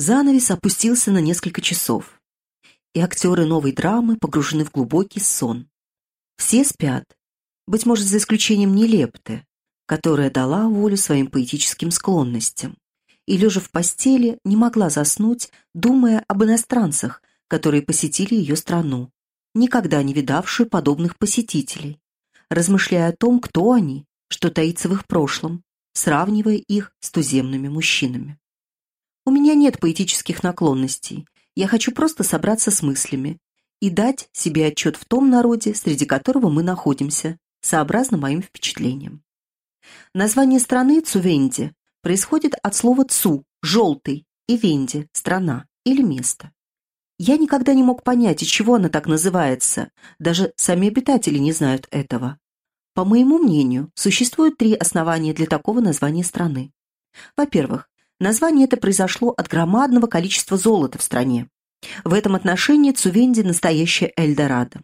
Занавес опустился на несколько часов, и актеры новой драмы погружены в глубокий сон. Все спят, быть может, за исключением Нелепты, которая дала волю своим поэтическим склонностям, и, лежа в постели, не могла заснуть, думая об иностранцах, которые посетили ее страну, никогда не видавшую подобных посетителей, размышляя о том, кто они, что таится в их прошлом, сравнивая их с туземными мужчинами. У меня нет поэтических наклонностей, я хочу просто собраться с мыслями и дать себе отчет в том народе, среди которого мы находимся, сообразно моим впечатлениям. Название страны Цувенди происходит от слова «цу» – «желтый» и «венди» – «страна» или «место». Я никогда не мог понять, из чего она так называется, даже сами обитатели не знают этого. По моему мнению, существует три основания для такого названия страны. Во-первых, название это произошло от громадного количества золота в стране. В этом отношении Цувенди – настоящая Эльдорадо.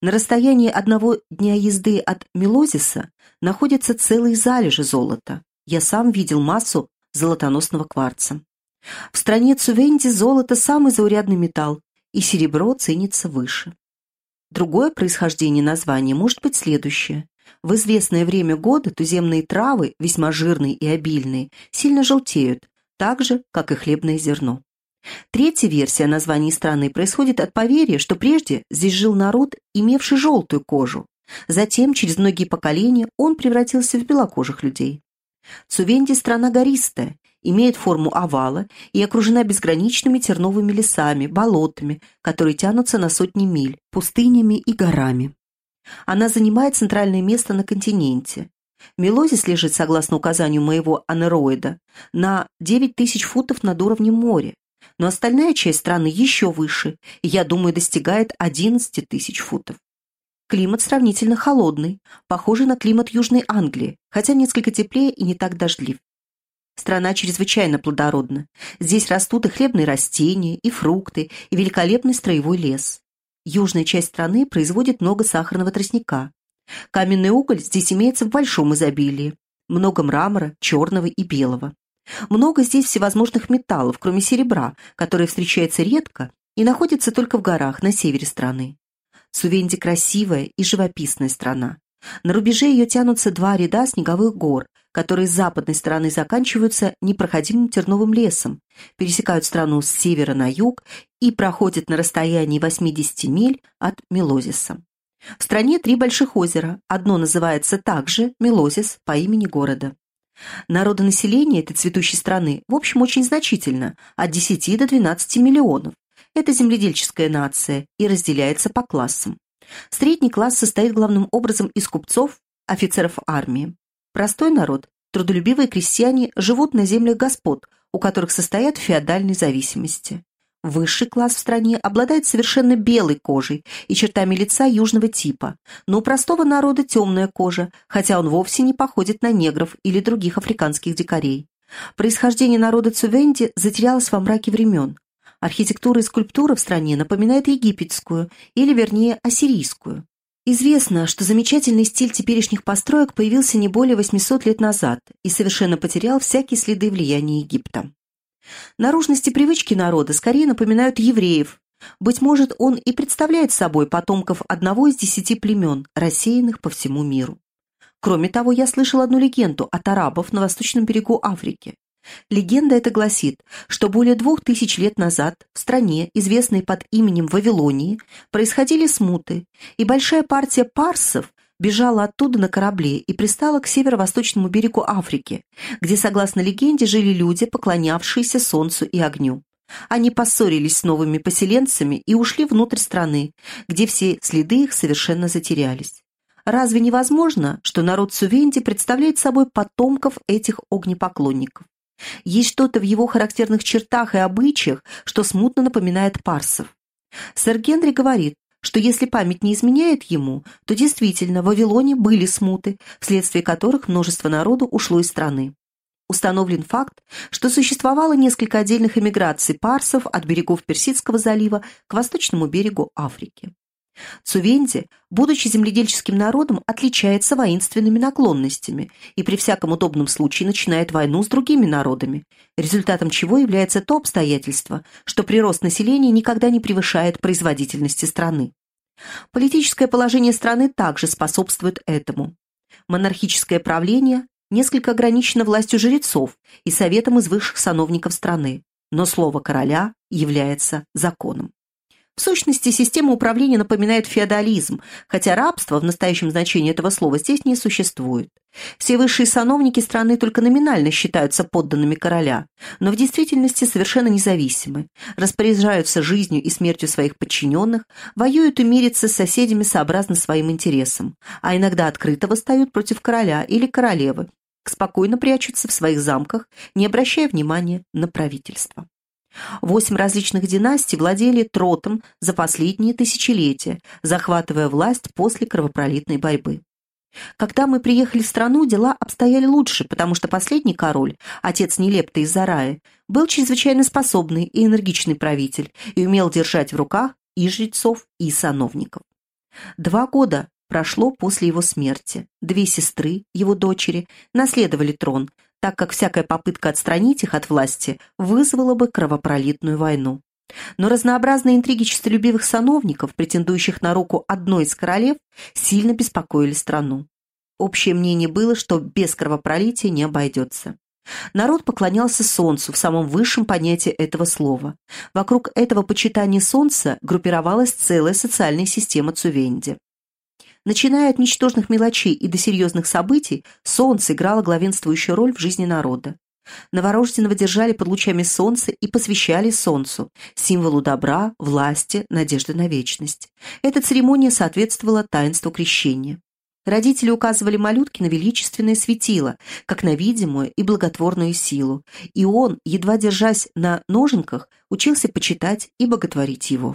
На расстоянии одного дня езды от Мелозиса находятся целые залежи золота. Я сам видел массу золотоносного кварца. В стране Цувенди золото – самый заурядный металл, и серебро ценится выше. Другое происхождение названия может быть следующее. В известное время года туземные травы, весьма жирные и обильные, сильно желтеют, так же, как и хлебное зерно. Третья версия названия страны происходит от поверья, что прежде здесь жил народ, имевший желтую кожу. Затем, через многие поколения, он превратился в белокожих людей. Цувенди – страна гористая, имеет форму овала и окружена безграничными терновыми лесами, болотами, которые тянутся на сотни миль, пустынями и горами. Она занимает центральное место на континенте. Мелозис лежит, согласно указанию моего анероида, на 9 тысяч футов над уровнем моря, но остальная часть страны еще выше, и, я думаю, достигает 11 тысяч футов. Климат сравнительно холодный, похожий на климат Южной Англии, хотя несколько теплее и не так дождлив. Страна чрезвычайно плодородна. Здесь растут и хлебные растения, и фрукты, и великолепный строевой лес. Южная часть страны производит много сахарного тростника. Каменный уголь здесь имеется в большом изобилии. Много мрамора, черного и белого. Много здесь всевозможных металлов, кроме серебра, которое встречается редко и находится только в горах на севере страны. Сувенди красивая и живописная страна. На рубеже ее тянутся два ряда снеговых гор, которые с западной стороны заканчиваются непроходимым терновым лесом, пересекают страну с севера на юг и проходят на расстоянии 80 миль от Мелозиса. В стране три больших озера, одно называется также Мелозис по имени города. Народонаселение этой цветущей страны, в общем, очень значительно, от 10 до 12 миллионов. Это земледельческая нация и разделяется по классам. Средний класс состоит главным образом из купцов, офицеров армии. Простой народ, трудолюбивые крестьяне живут на землях господ, у которых состоят феодальные зависимости. Высший класс в стране обладает совершенно белой кожей и чертами лица южного типа, но у простого народа темная кожа, хотя он вовсе не походит на негров или других африканских дикарей. Происхождение народа Цувенди затерялось во мраке времен. Архитектура и скульптура в стране напоминает египетскую, или вернее ассирийскую. Известно, что замечательный стиль теперешних построек появился не более 800 лет назад и совершенно потерял всякие следы влияния Египта. Наружности привычки народа скорее напоминают евреев. Быть может, он и представляет собой потомков одного из десяти племен, рассеянных по всему миру. Кроме того, я слышал одну легенду от арабов на восточном берегу Африки. Легенда эта гласит, что более двух тысяч лет назад в стране, известной под именем Вавилонии, происходили смуты, и большая партия парсов бежала оттуда на корабле и пристала к северо-восточному берегу Африки, где, согласно легенде, жили люди, поклонявшиеся солнцу и огню. Они поссорились с новыми поселенцами и ушли внутрь страны, где все следы их совершенно затерялись. Разве невозможно, что народ Сувенди представляет собой потомков этих огнепоклонников? Есть что-то в его характерных чертах и обычаях, что смутно напоминает парсов. Сэр Генри говорит, что если память не изменяет ему, то действительно в Вавилоне были смуты, вследствие которых множество народу ушло из страны. Установлен факт, что существовало несколько отдельных эмиграций парсов от берегов Персидского залива к восточному берегу Африки. Цувенди, будучи земледельческим народом, отличается воинственными наклонностями и при всяком удобном случае начинает войну с другими народами, результатом чего является то обстоятельство, что прирост населения никогда не превышает производительности страны. Политическое положение страны также способствует этому. Монархическое правление несколько ограничено властью жрецов и советом из высших сановников страны, но слово короля является законом. В сущности, система управления напоминает феодализм, хотя рабство в настоящем значении этого слова здесь не существует. Все высшие сановники страны только номинально считаются подданными короля, но в действительности совершенно независимы, распоряжаются жизнью и смертью своих подчиненных, воюют и мирятся с соседями сообразно своим интересам, а иногда открыто восстают против короля или королевы, спокойно прячутся в своих замках, не обращая внимания на правительство. Восемь различных династий владели тротом за последние тысячелетия, захватывая власть после кровопролитной борьбы. Когда мы приехали в страну, дела обстояли лучше, потому что последний король, отец Нелепта из Зарая, был чрезвычайно способный и энергичный правитель и умел держать в руках и жрецов, и сановников. Два года прошло после его смерти. Две сестры, его дочери, наследовали трон, так как всякая попытка отстранить их от власти вызвала бы кровопролитную войну. Но разнообразные интриги честолюбивых сановников, претендующих на руку одной из королев, сильно беспокоили страну. Общее мнение было, что без кровопролития не обойдется. Народ поклонялся солнцу в самом высшем понятии этого слова. Вокруг этого почитания солнца группировалась целая социальная система Цувенди. Начиная от ничтожных мелочей и до серьезных событий, солнце играло главенствующую роль в жизни народа. Новорожденного держали под лучами солнца и посвящали солнцу, символу добра, власти, надежды на вечность. Эта церемония соответствовала таинству крещения. Родители указывали малютке на величественное светило, как на видимую и благотворную силу, и он, едва держась на ноженках, учился почитать и боготворить его.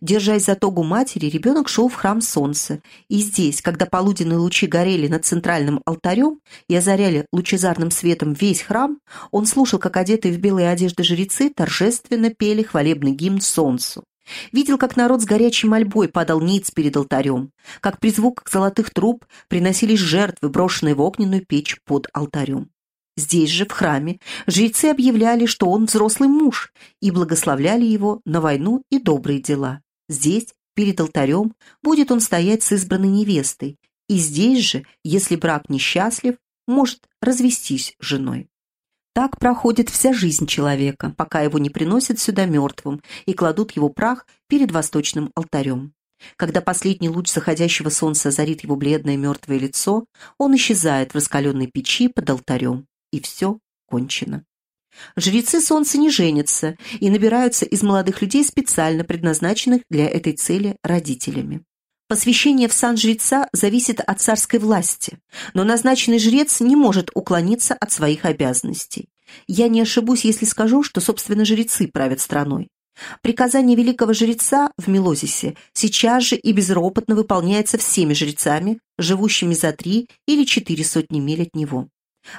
Держась за тогу матери, ребенок шел в храм солнца, и здесь, когда полуденные лучи горели над центральным алтарем и озаряли лучезарным светом весь храм, он слушал, как одетые в белые одежды жрецы торжественно пели хвалебный гимн солнцу. Видел, как народ с горячей мольбой падал ниц перед алтарем, как при звуках золотых труб приносились жертвы, брошенные в огненную печь под алтарем. Здесь же, в храме, жрецы объявляли, что он взрослый муж, и благословляли его на войну и добрые дела. Здесь, перед алтарем, будет он стоять с избранной невестой, и здесь же, если брак несчастлив, может развестись с женой. Так проходит вся жизнь человека, пока его не приносят сюда мертвым и кладут его прах перед восточным алтарем. Когда последний луч заходящего солнца озарит его бледное мертвое лицо, он исчезает в раскаленной печи под алтарем и все кончено. Жрецы солнца не женятся и набираются из молодых людей, специально предназначенных для этой цели родителями. Посвящение в сан жреца зависит от царской власти, но назначенный жрец не может уклониться от своих обязанностей. Я не ошибусь, если скажу, что, собственно, жрецы правят страной. Приказание великого жреца в Мелозисе сейчас же и безропотно выполняется всеми жрецами, живущими за три или четыре сотни миль от него.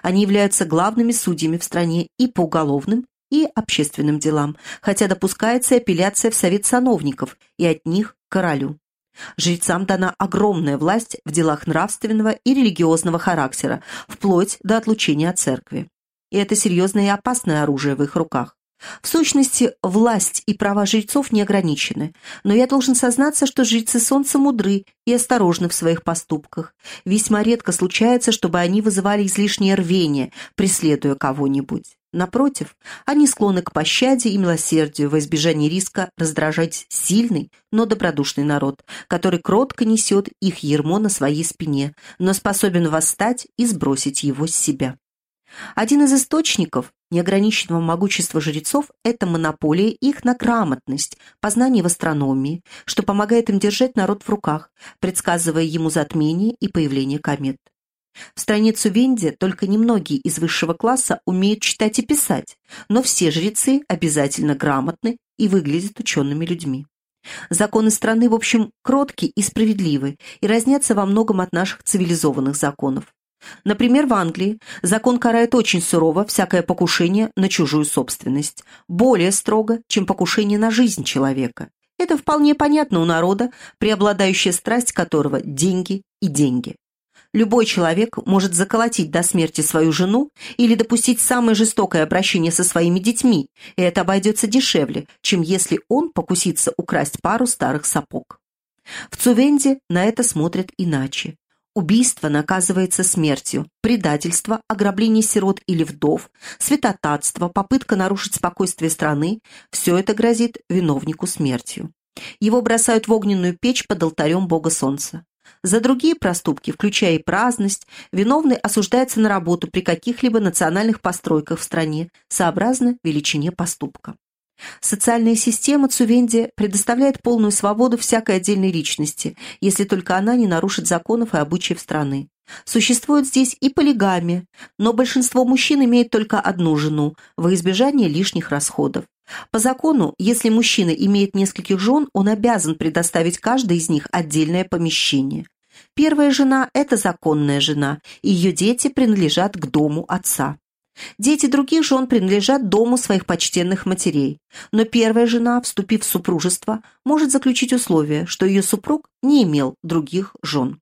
Они являются главными судьями в стране и по уголовным, и общественным делам, хотя допускается апелляция в Совет сановников и от них к королю. Жрецам дана огромная власть в делах нравственного и религиозного характера, вплоть до отлучения от церкви. И это серьезное и опасное оружие в их руках. В сущности, власть и права жрецов не ограничены, но я должен сознаться, что жрецы солнца мудры и осторожны в своих поступках. Весьма редко случается, чтобы они вызывали излишнее рвение, преследуя кого-нибудь. Напротив, они склонны к пощаде и милосердию во избежание риска раздражать сильный, но добродушный народ, который кротко несет их ермо на своей спине, но способен восстать и сбросить его с себя. Один из источников неограниченного могущества жрецов – это монополия их на грамотность, познание в астрономии, что помогает им держать народ в руках, предсказывая ему затмение и появление комет. В стране Цувенди только немногие из высшего класса умеют читать и писать, но все жрецы обязательно грамотны и выглядят учеными людьми. Законы страны, в общем, кроткие и справедливы и разнятся во многом от наших цивилизованных законов. Например, в Англии закон карает очень сурово всякое покушение на чужую собственность, более строго, чем покушение на жизнь человека. Это вполне понятно у народа, преобладающая страсть которого – деньги и деньги. Любой человек может заколотить до смерти свою жену или допустить самое жестокое обращение со своими детьми, и это обойдется дешевле, чем если он покусится украсть пару старых сапог. В Цувенде на это смотрят иначе. Убийство наказывается смертью, предательство, ограбление сирот или вдов, святотатство, попытка нарушить спокойствие страны – все это грозит виновнику смертью. Его бросают в огненную печь под алтарем бога солнца. За другие проступки, включая и праздность, виновный осуждается на работу при каких-либо национальных постройках в стране, сообразно величине поступка. Социальная система Цувенди предоставляет полную свободу всякой отдельной личности, если только она не нарушит законов и обычаев страны. Существует здесь и полигамия, но большинство мужчин имеет только одну жену, во избежание лишних расходов. По закону, если мужчина имеет нескольких жен, он обязан предоставить каждой из них отдельное помещение. Первая жена – это законная жена, и ее дети принадлежат к дому отца. Дети других жен принадлежат дому своих почтенных матерей, но первая жена, вступив в супружество, может заключить условие, что ее супруг не имел других жен.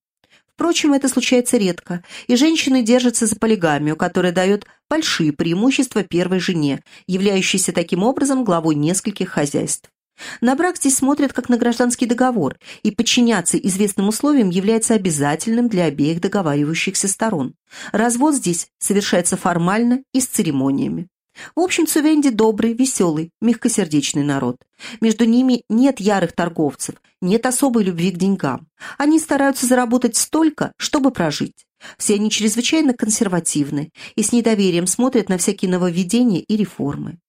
Впрочем, это случается редко, и женщины держатся за полигамию, которая дает большие преимущества первой жене, являющейся таким образом главой нескольких хозяйств. На брак здесь смотрят как на гражданский договор, и подчиняться известным условиям является обязательным для обеих договаривающихся сторон. Развод здесь совершается формально и с церемониями. В общем, Цувенди добрый, веселый, мягкосердечный народ. Между ними нет ярых торговцев, нет особой любви к деньгам. Они стараются заработать столько, чтобы прожить. Все они чрезвычайно консервативны и с недоверием смотрят на всякие нововведения и реформы.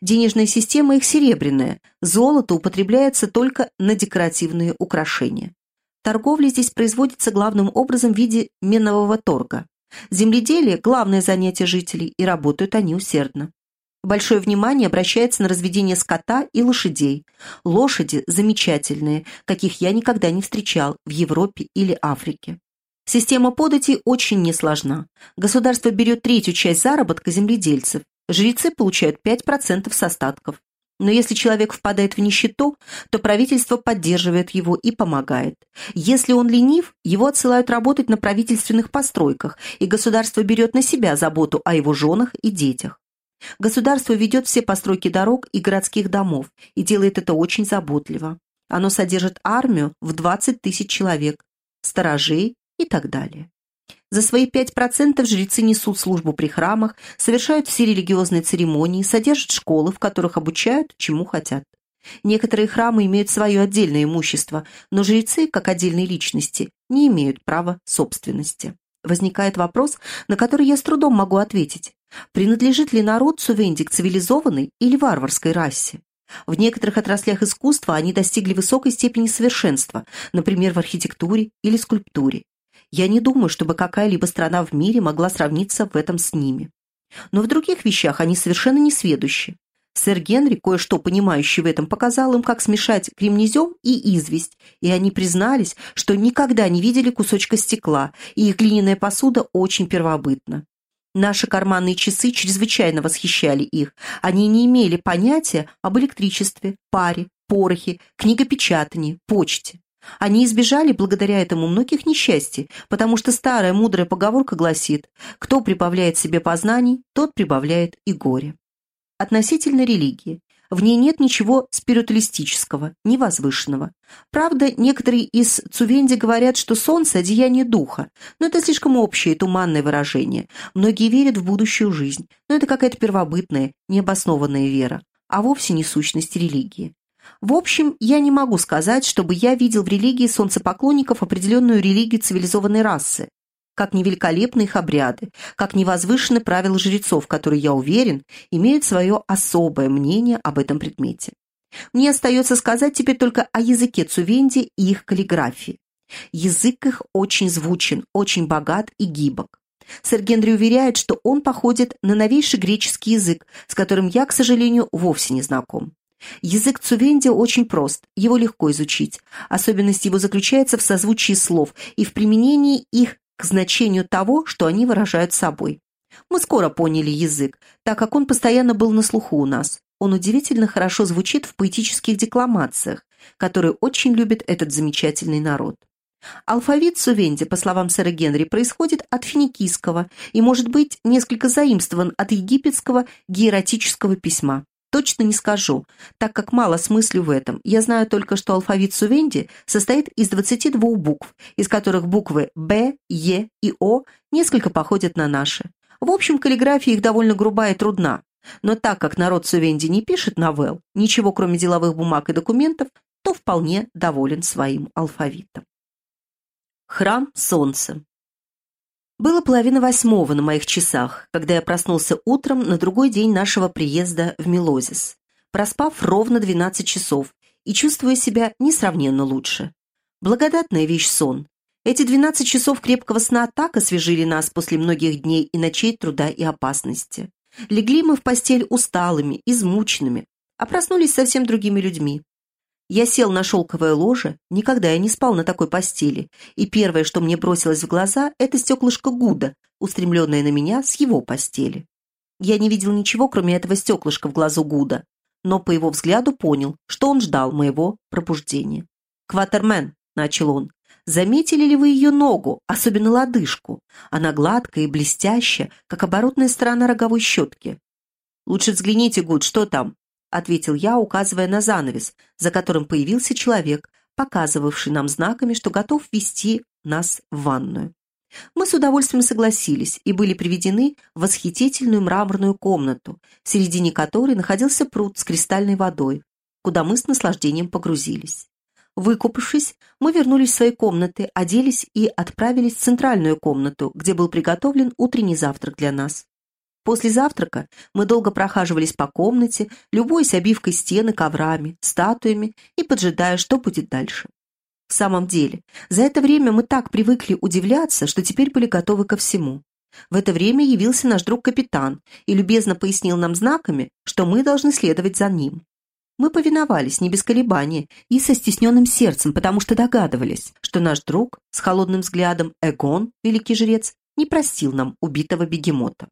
Денежная система их серебряная, золото употребляется только на декоративные украшения. Торговля здесь производится главным образом в виде менового торга. Земледелие – главное занятие жителей, и работают они усердно. Большое внимание обращается на разведение скота и лошадей. Лошади замечательные, каких я никогда не встречал в Европе или Африке. Система податей очень несложна. Государство берет третью часть заработка земледельцев. Жрецы получают 5% с остатков. Но если человек впадает в нищету, то правительство поддерживает его и помогает. Если он ленив, его отсылают работать на правительственных постройках, и государство берет на себя заботу о его женах и детях. Государство ведет все постройки дорог и городских домов и делает это очень заботливо. Оно содержит армию в 20 тысяч человек, сторожей и так далее. За свои 5% жрецы несут службу при храмах, совершают все религиозные церемонии, содержат школы, в которых обучают, чему хотят. Некоторые храмы имеют свое отдельное имущество, но жрецы, как отдельные личности, не имеют права собственности. Возникает вопрос, на который я с трудом могу ответить. Принадлежит ли народ Сувенди к цивилизованной или варварской расе? В некоторых отраслях искусства они достигли высокой степени совершенства, например, в архитектуре или скульптуре. Я не думаю, чтобы какая-либо страна в мире могла сравниться в этом с ними. Но в других вещах они совершенно не сведущи. Сэр Генри, кое-что понимающий в этом, показал им, как смешать кремнезем и известь, и они признались, что никогда не видели кусочка стекла, и их глиняная посуда очень первобытна. Наши карманные часы чрезвычайно восхищали их. Они не имели понятия об электричестве, паре, порохе, книгопечатании, почте. Они избежали благодаря этому многих несчастий, потому что старая мудрая поговорка гласит «Кто прибавляет себе познаний, тот прибавляет и горе». Относительно религии. В ней нет ничего спиритуалистического, невозвышенного. Правда, некоторые из Цувенди говорят, что солнце – одеяние духа, но это слишком общее и туманное выражение. Многие верят в будущую жизнь, но это какая-то первобытная, необоснованная вера, а вовсе не сущность религии. В общем, я не могу сказать, чтобы я видел в религии солнцепоклонников определенную религию цивилизованной расы, как невеликолепны их обряды, как невозвышены правила жрецов, которые, я уверен, имеют свое особое мнение об этом предмете. Мне остается сказать теперь только о языке Цувенди и их каллиграфии. Язык их очень звучен, очень богат и гибок. Сэр Генри уверяет, что он походит на новейший греческий язык, с которым я, к сожалению, вовсе не знаком. Язык Цувенди очень прост, его легко изучить. Особенность его заключается в созвучии слов и в применении их к значению того, что они выражают собой. Мы скоро поняли язык, так как он постоянно был на слуху у нас. Он удивительно хорошо звучит в поэтических декламациях. которые очень любят этот замечательный народ. Алфавит Сувенди, по словам сэра Генри, происходит от финикийского и может быть несколько заимствован от египетского гиератического письма. Точно не скажу, так как мало смыслю в этом. Я знаю только, что алфавит Сувенди состоит из 22 букв, из которых буквы Б, Е и О несколько походят на наши. В общем, каллиграфия их довольно грубая и трудна. Но так как народ Сувенди не пишет новелл, ничего кроме деловых бумаг и документов, то вполне доволен своим алфавитом. Храм Солнца. Было половина восьмого на моих часах, когда я проснулся утром на другой день нашего приезда в Мелозис, проспав ровно 12 часов и чувствуя себя несравненно лучше. Благодатная вещь сон. Эти 12 часов крепкого сна так освежили нас после многих дней и ночей труда и опасности. Легли мы в постель усталыми, измученными, а проснулись совсем другими людьми. Я сел на шелковое ложе, никогда я не спал на такой постели, и первое, что мне бросилось в глаза, это стеклышко Гуда, устремленное на меня с его постели. Я не видел ничего, кроме этого стеклышка в глазу Гуда, но по его взгляду понял, что он ждал моего пробуждения. «Кватермен», — начал он, — «заметили ли вы ее ногу, особенно лодыжку? Она гладкая и блестящая, как оборотная сторона роговой щетки». «Лучше взгляните, Гуд, что там?» — ответил я, указывая на занавес, за которым появился человек, показывавший нам знаками, что готов вести нас в ванную. Мы с удовольствием согласились и были приведены в восхитительную мраморную комнату, в середине которой находился пруд с кристальной водой, куда мы с наслаждением погрузились. Выкупавшись, мы вернулись в свои комнаты, оделись и отправились в центральную комнату, где был приготовлен утренний завтрак для нас. После завтрака мы долго прохаживались по комнате, любуясь обивкой стены коврами, статуями и поджидая, что будет дальше. В самом деле, за это время мы так привыкли удивляться, что теперь были готовы ко всему. В это время явился наш друг-капитан и любезно пояснил нам знаками, что мы должны следовать за ним. Мы повиновались не без колебания и со стесненным сердцем, потому что догадывались, что наш друг с холодным взглядом Эгон, великий жрец, не простил нам убитого бегемота.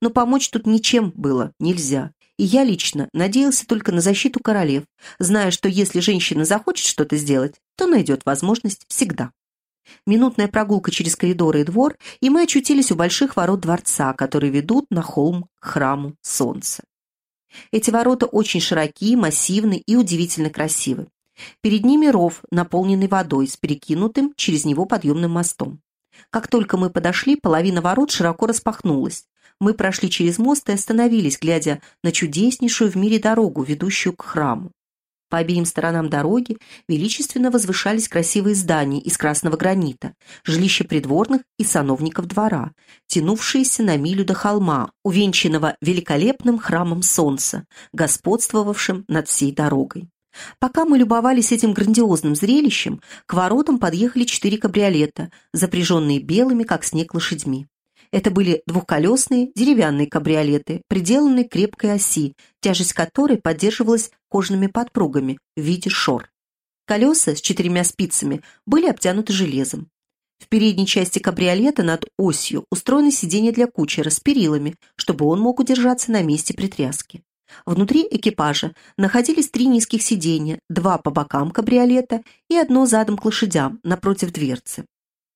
Но помочь тут ничем было нельзя, и я лично надеялся только на защиту королев, зная, что если женщина захочет что-то сделать, то найдет возможность всегда. Минутная прогулка через коридоры и двор, и мы очутились у больших ворот дворца, которые ведут на холм к храму солнца. Эти ворота очень широкие, массивны и удивительно красивы. Перед ними ров, наполненный водой, с перекинутым через него подъемным мостом. Как только мы подошли, половина ворот широко распахнулась, мы прошли через мост и остановились, глядя на чудеснейшую в мире дорогу, ведущую к храму. По обеим сторонам дороги величественно возвышались красивые здания из красного гранита, жилища придворных и сановников двора, тянувшиеся на милю до холма, увенчанного великолепным храмом солнца, господствовавшим над всей дорогой. Пока мы любовались этим грандиозным зрелищем, к воротам подъехали четыре кабриолета, запряженные белыми, как снег, лошадьми. Это были двухколесные деревянные кабриолеты, приделанные к крепкой оси, тяжесть которой поддерживалась кожаными подпругами в виде шор. Колеса с четырьмя спицами были обтянуты железом. В передней части кабриолета над осью устроено сиденье для кучера с перилами, чтобы он мог удержаться на месте при тряске. Внутри экипажа находились три низких сиденья, два по бокам кабриолета и одно задом к лошадям, напротив дверцы.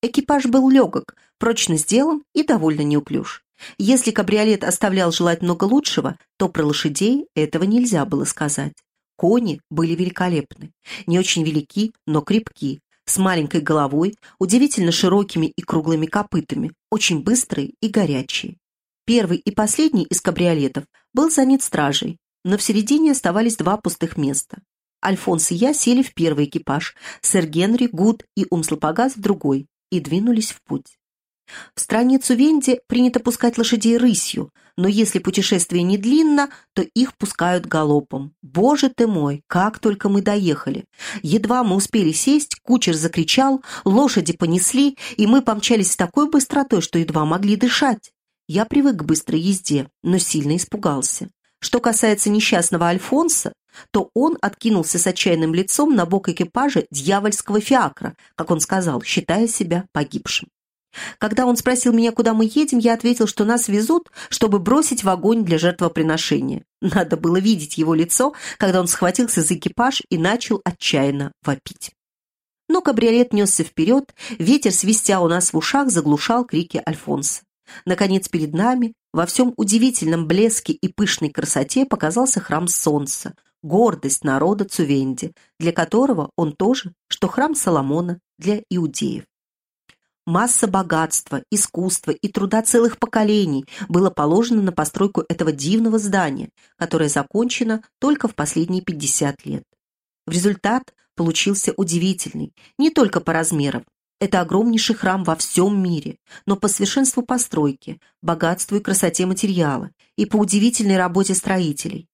Экипаж был легок, прочно сделан и довольно неуклюж. Если кабриолет оставлял желать много лучшего, то про лошадей этого нельзя было сказать. Кони были великолепны, не очень велики, но крепки, с маленькой головой, удивительно широкими и круглыми копытами, очень быстрые и горячие. Первый и последний из кабриолетов был занят стражей, но в середине оставались два пустых места. Альфонс и я сели в первый экипаж, сэр Генри, Гуд и Умслопогас в другой, и двинулись в путь. В страницу Венди принято пускать лошадей рысью, но если путешествие не длинно, то их пускают галопом. Боже ты мой, как только мы доехали! Едва мы успели сесть, кучер закричал, лошади понесли, и мы помчались с такой быстротой, что едва могли дышать. Я привык к быстрой езде, но сильно испугался. Что касается несчастного Альфонса, то он откинулся с отчаянным лицом на бок экипажа дьявольского фиакра, как он сказал, считая себя погибшим. Когда он спросил меня, куда мы едем, я ответил, что нас везут, чтобы бросить в огонь для жертвоприношения. Надо было видеть его лицо, когда он схватился за экипаж и начал отчаянно вопить. Но кабриолет несся вперед, ветер, свистя у нас в ушах, заглушал крики Альфонса. Наконец, перед нами, во всем удивительном блеске и пышной красоте, показался храм солнца, гордость народа Цувенди, для которого он тоже, что храм Соломона для иудеев. Масса богатства, искусства и труда целых поколений было положено на постройку этого дивного здания, которое закончено только в последние 50 лет. В результат получился удивительный, не только по размерам, это огромнейший храм во всем мире, но по совершенству постройки, богатству и красоте материала и по удивительной работе строителей.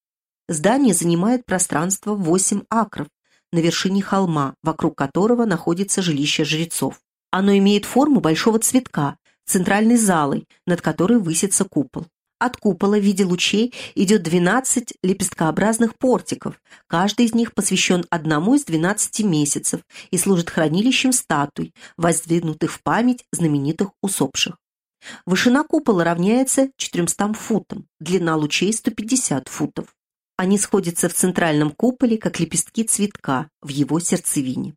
Здание занимает пространство 8 акров на вершине холма, вокруг которого находится жилище жрецов. Оно имеет форму большого цветка, центральной залой, над которой высится купол. От купола в виде лучей идет 12 лепесткообразных портиков, каждый из них посвящен одному из 12 месяцев и служит хранилищем статуй, воздвигнутых в память знаменитых усопших. Вышина купола равняется 400 футам, длина лучей 150 футов. Они сходятся в центральном куполе, как лепестки цветка в его сердцевине.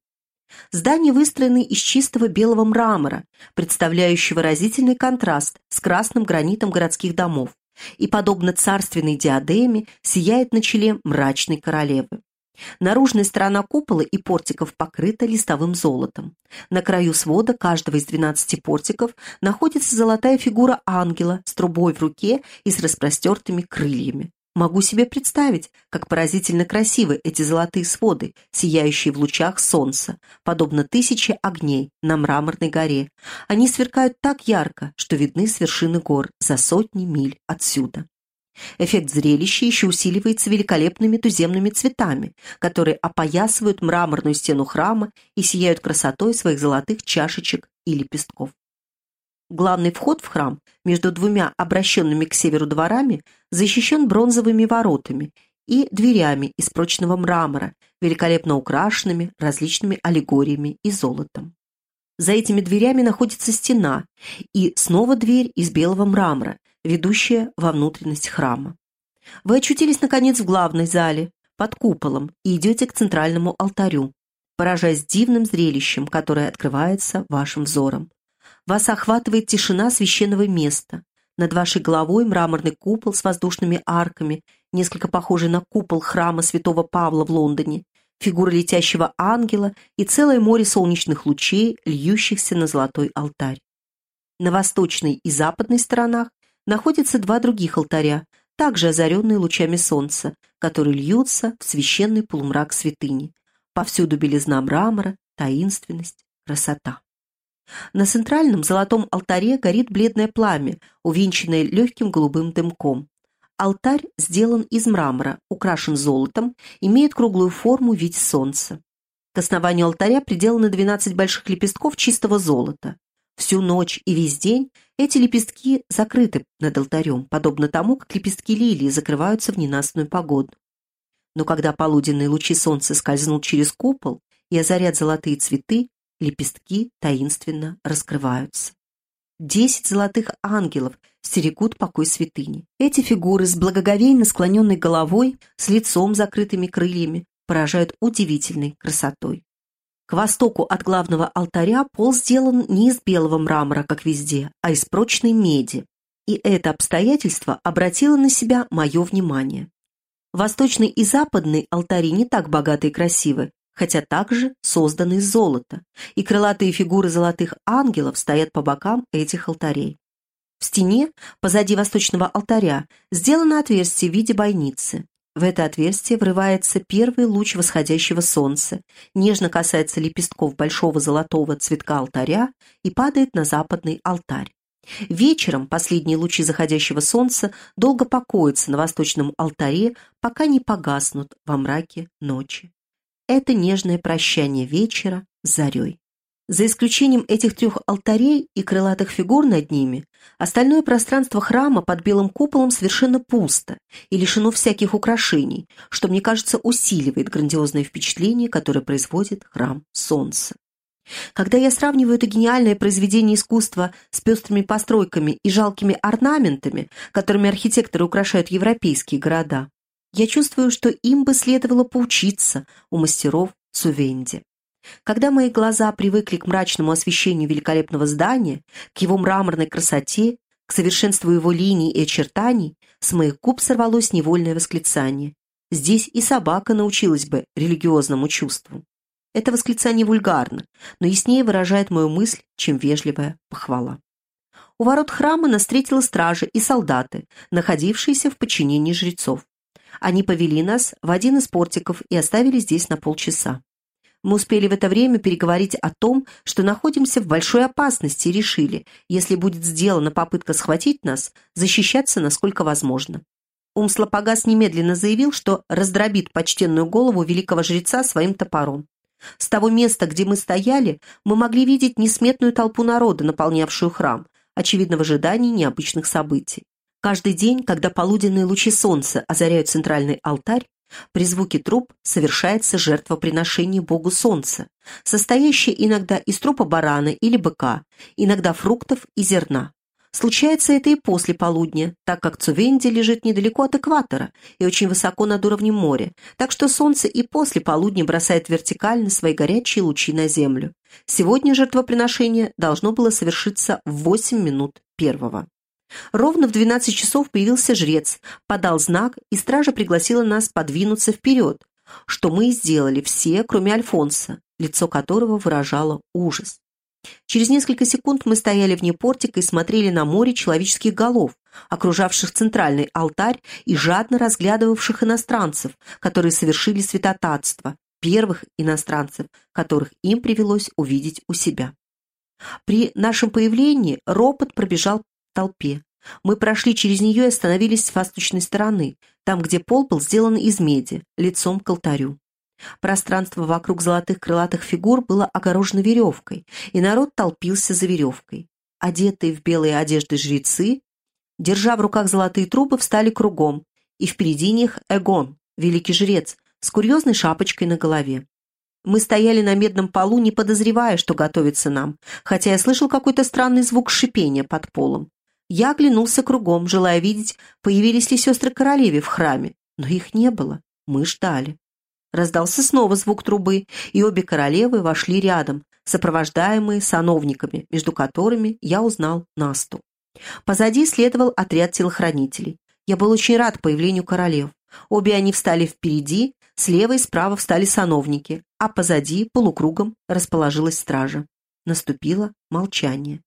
Здания выстроены из чистого белого мрамора, представляющего выразительный контраст с красным гранитом городских домов, и, подобно царственной диадеме, сияет на челе мрачной королевы. Наружная сторона купола и портиков покрыта листовым золотом. На краю свода каждого из 12 портиков находится золотая фигура ангела с трубой в руке и с распростертыми крыльями. Могу себе представить, как поразительно красивы эти золотые своды, сияющие в лучах солнца, подобно тысяче огней на мраморной горе. Они сверкают так ярко, что видны с вершины гор за сотни миль отсюда. Эффект зрелища еще усиливается великолепными туземными цветами, которые опоясывают мраморную стену храма и сияют красотой своих золотых чашечек и лепестков. Главный вход в храм между двумя обращенными к северу дворами защищен бронзовыми воротами и дверями из прочного мрамора, великолепно украшенными различными аллегориями и золотом. За этими дверями находится стена и снова дверь из белого мрамора, ведущая во внутренность храма. Вы очутились, наконец, в главной зале, под куполом, и идете к центральному алтарю, поражаясь дивным зрелищем, которое открывается вашим взором. Вас охватывает тишина священного места. Над вашей головой мраморный купол с воздушными арками, несколько похожий на купол храма святого Павла в Лондоне, фигура летящего ангела и целое море солнечных лучей, льющихся на золотой алтарь. На восточной и западной сторонах находятся два других алтаря, также озаренные лучами солнца, которые льются в священный полумрак святыни. Повсюду белизна мрамора, таинственность, красота. На центральном золотом алтаре горит бледное пламя, увенчанное легким голубым дымком. Алтарь сделан из мрамора, украшен золотом, имеет круглую форму в виде солнца. К основанию алтаря приделаны 12 больших лепестков чистого золота. Всю ночь и весь день эти лепестки закрыты над алтарем, подобно тому, как лепестки лилии закрываются в ненастную погоду. Но когда полуденные лучи солнца скользнут через купол и озарят золотые цветы, лепестки таинственно раскрываются. Десять золотых ангелов стерегут покой святыни. Эти фигуры с благоговейно склоненной головой, с лицом закрытыми крыльями, поражают удивительной красотой. К востоку от главного алтаря пол сделан не из белого мрамора, как везде, а из прочной меди. И это обстоятельство обратило на себя мое внимание. Восточный и западный алтари не так богаты и красивы, хотя также созданы из золота, и крылатые фигуры золотых ангелов стоят по бокам этих алтарей. В стене, позади восточного алтаря, сделано отверстие в виде бойницы. В это отверстие врывается первый луч восходящего солнца, нежно касается лепестков большого золотого цветка алтаря и падает на западный алтарь. Вечером последние лучи заходящего солнца долго покоятся на восточном алтаре, пока не погаснут во мраке ночи это нежное прощание вечера с зарей. За исключением этих трех алтарей и крылатых фигур над ними, остальное пространство храма под белым куполом совершенно пусто и лишено всяких украшений, что, мне кажется, усиливает грандиозное впечатление, которое производит храм солнца. Когда я сравниваю это гениальное произведение искусства с пестрыми постройками и жалкими орнаментами, которыми архитекторы украшают европейские города, я чувствую, что им бы следовало поучиться у мастеров Сувенди. Когда мои глаза привыкли к мрачному освещению великолепного здания, к его мраморной красоте, к совершенству его линий и очертаний, с моих губ сорвалось невольное восклицание. Здесь и собака научилась бы религиозному чувству. Это восклицание вульгарно, но яснее выражает мою мысль, чем вежливая похвала. У ворот храма нас встретила стража и солдаты, находившиеся в подчинении жрецов. Они повели нас в один из портиков и оставили здесь на полчаса. Мы успели в это время переговорить о том, что находимся в большой опасности и решили, если будет сделана попытка схватить нас, защищаться насколько возможно. Умслопогас немедленно заявил, что раздробит почтенную голову великого жреца своим топором. С того места, где мы стояли, мы могли видеть несметную толпу народа, наполнявшую храм, очевидно в ожидании необычных событий. Каждый день, когда полуденные лучи солнца озаряют центральный алтарь, при звуке труб совершается жертвоприношение Богу Солнца, состоящее иногда из трупа барана или быка, иногда фруктов и зерна. Случается это и после полудня, так как Цувенди лежит недалеко от экватора и очень высоко над уровнем моря, так что солнце и после полудня бросает вертикально свои горячие лучи на землю. Сегодня жертвоприношение должно было совершиться в 8 минут первого. Ровно в 12 часов появился жрец, подал знак, и стража пригласила нас подвинуться вперед, что мы и сделали все, кроме Альфонса, лицо которого выражало ужас. Через несколько секунд мы стояли вне портика и смотрели на море человеческих голов, окружавших центральный алтарь и жадно разглядывавших иностранцев, которые совершили святотатство, первых иностранцев, которых им привелось увидеть у себя. При нашем появлении ропот пробежал толпе. Мы прошли через нее и остановились с восточной стороны, там, где пол был сделан из меди, лицом к алтарю. Пространство вокруг золотых крылатых фигур было огорожено веревкой, и народ толпился за веревкой. Одетые в белые одежды жрецы, держа в руках золотые трубы, встали кругом, и впереди них Эгон, великий жрец, с курьезной шапочкой на голове. Мы стояли на медном полу, не подозревая, что готовится нам, хотя я слышал какой-то странный звук шипения под полом. Я оглянулся кругом, желая видеть, появились ли сестры королеве в храме, но их не было. Мы ждали. Раздался снова звук трубы, и обе королевы вошли рядом, сопровождаемые сановниками, между которыми я узнал Насту. Позади следовал отряд телохранителей. Я был очень рад появлению королев. Обе они встали впереди, слева и справа встали сановники, а позади, полукругом, расположилась стража. Наступило молчание.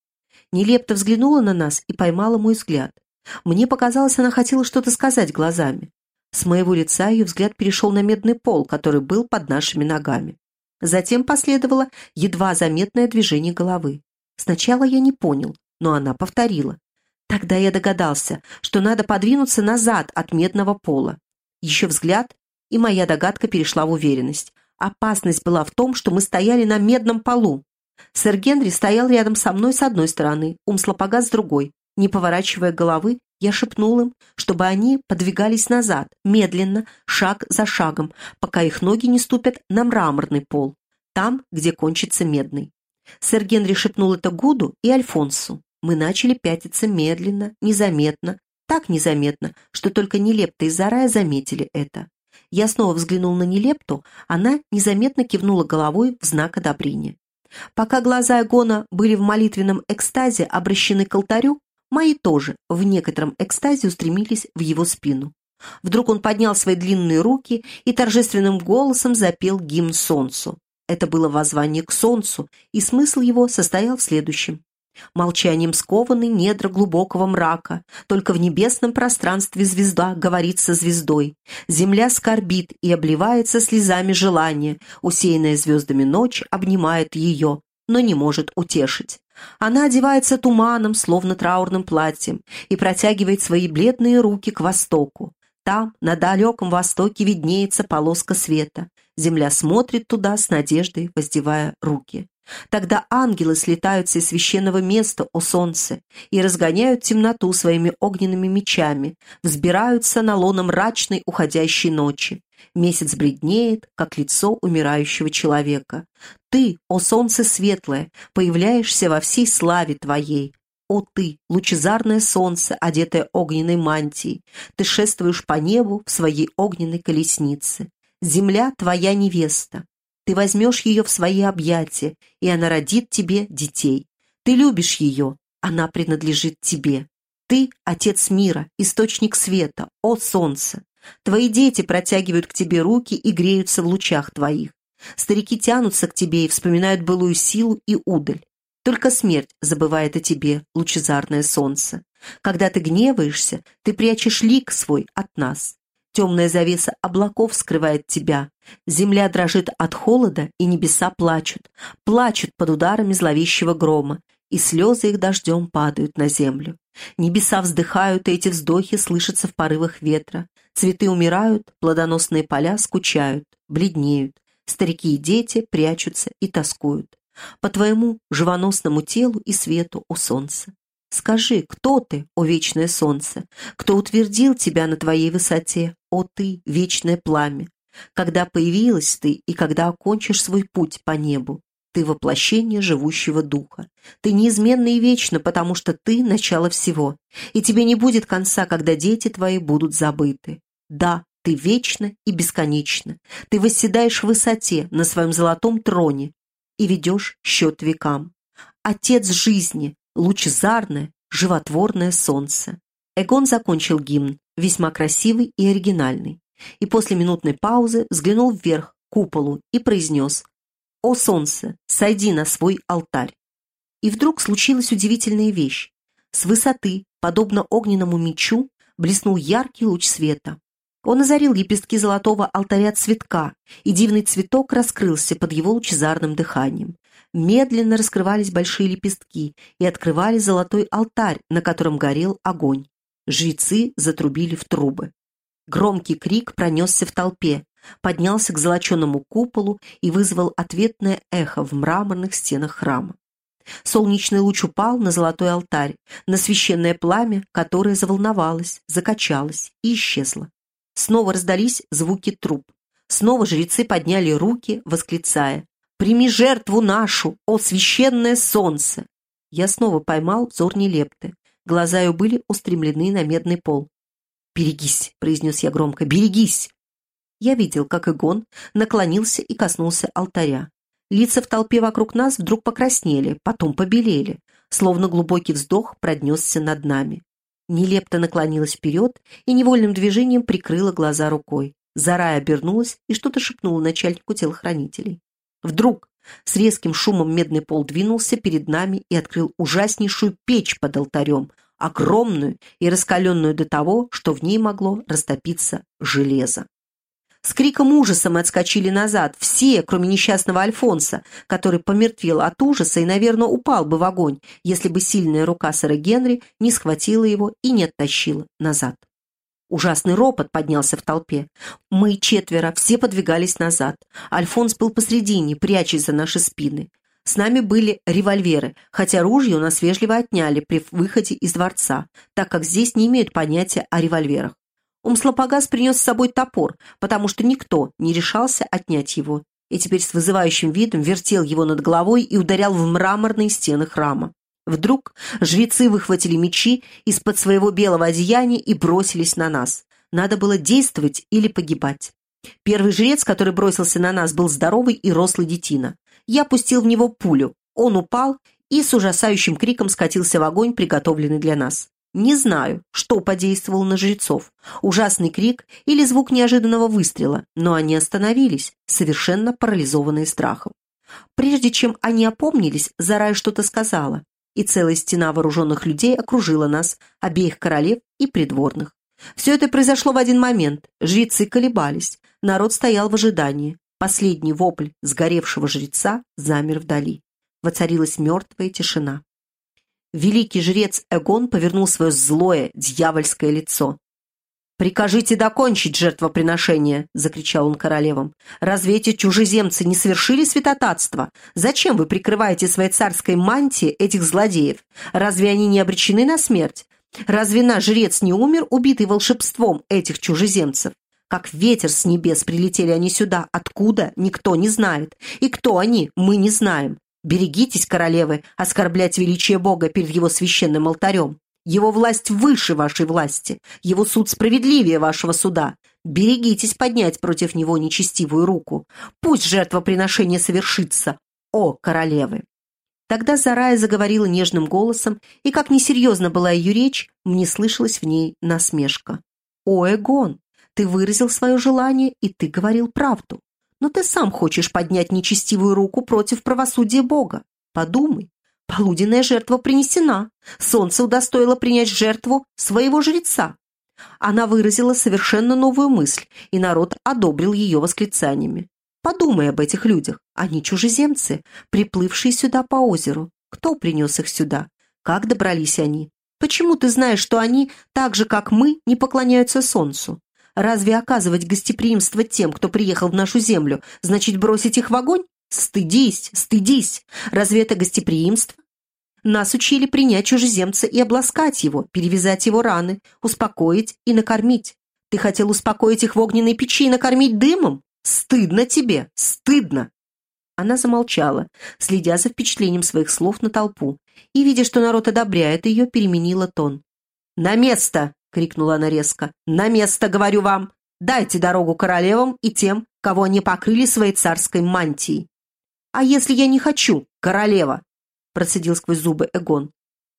Нелепто взглянула на нас и поймала мой взгляд. Мне показалось, она хотела что-то сказать глазами. С моего лица ее взгляд перешел на медный пол, который был под нашими ногами. Затем последовало едва заметное движение головы. Сначала я не понял, но она повторила. Тогда я догадался, что надо подвинуться назад от медного пола. Еще взгляд, и моя догадка перешла в уверенность. Опасность была в том, что мы стояли на медном полу. Сэр Генри стоял рядом со мной с одной стороны, Умслопогас с другой. Не поворачивая головы, я шепнул им, чтобы они подвигались назад, медленно, шаг за шагом, пока их ноги не ступят на мраморный пол, там, где кончится медный. Сэр Генри шепнул это Гуду и Альфонсу. Мы начали пятиться медленно, незаметно, так незаметно, что только Нелепта и Зарая заметили это. Я снова взглянул на Нелепту, она незаметно кивнула головой в знак одобрения. Пока глаза Эгона были в молитвенном экстазе обращены к алтарю, Мои тоже в некотором экстазе устремились в его спину. Вдруг он поднял свои длинные руки и торжественным голосом запел гимн солнцу. Это было воззвание к солнцу, и смысл его состоял в следующем. Молчанием скованы недра глубокого мрака, только в небесном пространстве звезда говорит со звездой. Земля скорбит и обливается слезами желания, усеянная звездами ночь обнимает ее, но не может утешить. Она одевается туманом, словно траурным платьем, и протягивает свои бледные руки к востоку. Там, на далеком востоке, виднеется полоска света. Земля смотрит туда с надеждой, воздевая руки. Тогда ангелы слетаются из священного места, о солнце, и разгоняют темноту своими огненными мечами, взбираются на лоно мрачной уходящей ночи. Месяц бледнеет, как лицо умирающего человека. Ты, о солнце светлое, появляешься во всей славе твоей. О ты, лучезарное солнце, одетое огненной мантией, ты шествуешь по небу в своей огненной колеснице. Земля — твоя невеста. Ты возьмешь ее в свои объятия, и она родит тебе детей. Ты любишь ее, она принадлежит тебе. Ты — Отец мира, источник света, о солнце. Твои дети протягивают к тебе руки и греются в лучах твоих. Старики тянутся к тебе и вспоминают былую силу и удаль. Только смерть забывает о тебе, лучезарное солнце. Когда ты гневаешься, ты прячешь лик свой от нас. Темная завеса облаков скрывает тебя. Земля дрожит от холода, и небеса плачут. Плачут под ударами зловещего грома, и слезы их дождем падают на землю. Небеса вздыхают, и эти вздохи слышатся в порывах ветра. Цветы умирают, плодоносные поля скучают, бледнеют. Старики и дети прячутся и тоскуют. По твоему живоносному телу и свету, о солнце. Скажи, кто ты, о вечное солнце? Кто утвердил тебя на твоей высоте, о ты, вечное пламя? Когда появилась ты и когда окончишь свой путь по небу? Ты воплощение живущего духа. Ты неизменно и вечно, потому что ты — начало всего. И тебе не будет конца, когда дети твои будут забыты. Да, ты вечно и бесконечно. Ты восседаешь в высоте на своем золотом троне и ведешь счет векам. Отец жизни, лучезарное, животворное солнце. Эгон закончил гимн, весьма красивый и оригинальный, и после минутной паузы взглянул вверх, к куполу, и произнес «О солнце, сойди на свой алтарь». И вдруг случилась удивительная вещь. С высоты, подобно огненному мечу, блеснул яркий луч света. Он озарил лепестки золотого алтаря цветка, и дивный цветок раскрылся под его лучезарным дыханием. Медленно раскрывались большие лепестки и открывали золотой алтарь, на котором горел огонь. Жрецы затрубили в трубы. Громкий крик пронесся в толпе, поднялся к золоченому куполу и вызвал ответное эхо в мраморных стенах храма. Солнечный луч упал на золотой алтарь, на священное пламя, которое заволновалось, закачалось и исчезло. Снова раздались звуки труб. Снова жрецы подняли руки, восклицая «Прими жертву нашу, о священное солнце!» Я снова поймал взор нелепты. Глаза ее были устремлены на медный пол. «Берегись!» — произнес я громко. «Берегись!» Я видел, как Игон наклонился и коснулся алтаря. Лица в толпе вокруг нас вдруг покраснели, потом побелели, словно глубокий вздох проднесся над нами. Нелепто наклонилась вперед и невольным движением прикрыла глаза рукой. Зарая обернулась и что-то шепнула начальнику телохранителей. Вдруг с резким шумом медный пол двинулся перед нами и открыл ужаснейшую печь под алтарем, огромную и раскаленную до того, что в ней могло растопиться железо. С криком ужаса мы отскочили назад, все, кроме несчастного Альфонса, который помертвел от ужаса и, наверное, упал бы в огонь, если бы сильная рука сэра Генри не схватила его и не оттащила назад. Ужасный ропот поднялся в толпе. Мы четверо, все подвигались назад. Альфонс был посредине, прячась за наши спины. С нами были револьверы, хотя ружья у нас вежливо отняли при выходе из дворца, так как здесь не имеют понятия о револьверах. Умслопогас принес с собой топор, потому что никто не решался отнять его, и теперь с вызывающим видом вертел его над головой и ударял в мраморные стены храма. Вдруг жрецы выхватили мечи из-под своего белого одеяния и бросились на нас. Надо было действовать или погибать. Первый жрец, который бросился на нас, был здоровый и рослый детина. Я пустил в него пулю. Он упал и с ужасающим криком скатился в огонь, приготовленный для нас. Не знаю, что подействовало на жрецов, ужасный крик или звук неожиданного выстрела, но они остановились, совершенно парализованные страхом. Прежде чем они опомнились, Зарая что-то сказала, и целая стена вооруженных людей окружила нас, обеих королев и придворных. Все это произошло в один момент. Жрецы колебались. Народ стоял в ожидании. Последний вопль сгоревшего жреца замер вдали. Воцарилась мертвая тишина. Великий жрец Эгон повернул свое злое, дьявольское лицо. «Прикажите докончить жертвоприношение!» — закричал он королевам. «Разве эти чужеземцы не совершили святотатство? Зачем вы прикрываете своей царской мантией этих злодеев? Разве они не обречены на смерть? Разве наш жрец не умер, убитый волшебством этих чужеземцев? Как ветер с небес прилетели они сюда. Откуда? Никто не знает. И кто они? Мы не знаем. Берегитесь, королевы, оскорблять величие Бога перед его священным алтарем. Его власть выше вашей власти. Его суд справедливее вашего суда. Берегитесь поднять против него нечестивую руку. Пусть жертвоприношение совершится, о королевы!» Тогда Зарая заговорила нежным голосом, и, как несерьезно была ее речь, мне слышалась в ней насмешка. «О, Эгон, ты выразил свое желание, и ты говорил правду. Но ты сам хочешь поднять нечестивую руку против правосудия Бога. Подумай, Полуденная жертва принесена. Солнце удостоило принять жертву своего жреца. Она выразила совершенно новую мысль, и народ одобрил ее восклицаниями. Подумай об этих людях. Они чужеземцы, приплывшие сюда по озеру. Кто принес их сюда? Как добрались они? Почему ты знаешь, что они, так же, как мы, не поклоняются солнцу? Разве оказывать гостеприимство тем, кто приехал в нашу землю, значит бросить их в огонь? Стыдись, стыдись! Разве это гостеприимство? Нас учили принять чужеземца и обласкать его, перевязать его раны, успокоить и накормить. Ты хотел успокоить их в огненной печи и накормить дымом? Стыдно тебе, стыдно!» Она замолчала, следя за впечатлением своих слов на толпу, и, видя, что народ одобряет ее, переменила тон. «На место!» — крикнула она резко. «На место, говорю вам! Дайте дорогу королевам и тем, кого они покрыли своей царской мантией!» «А если я не хочу, королева?» – процедил сквозь зубы Эгон.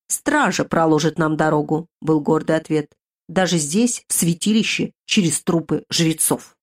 «Стража проложит нам дорогу», – был гордый ответ. «Даже здесь, в святилище, через трупы жрецов».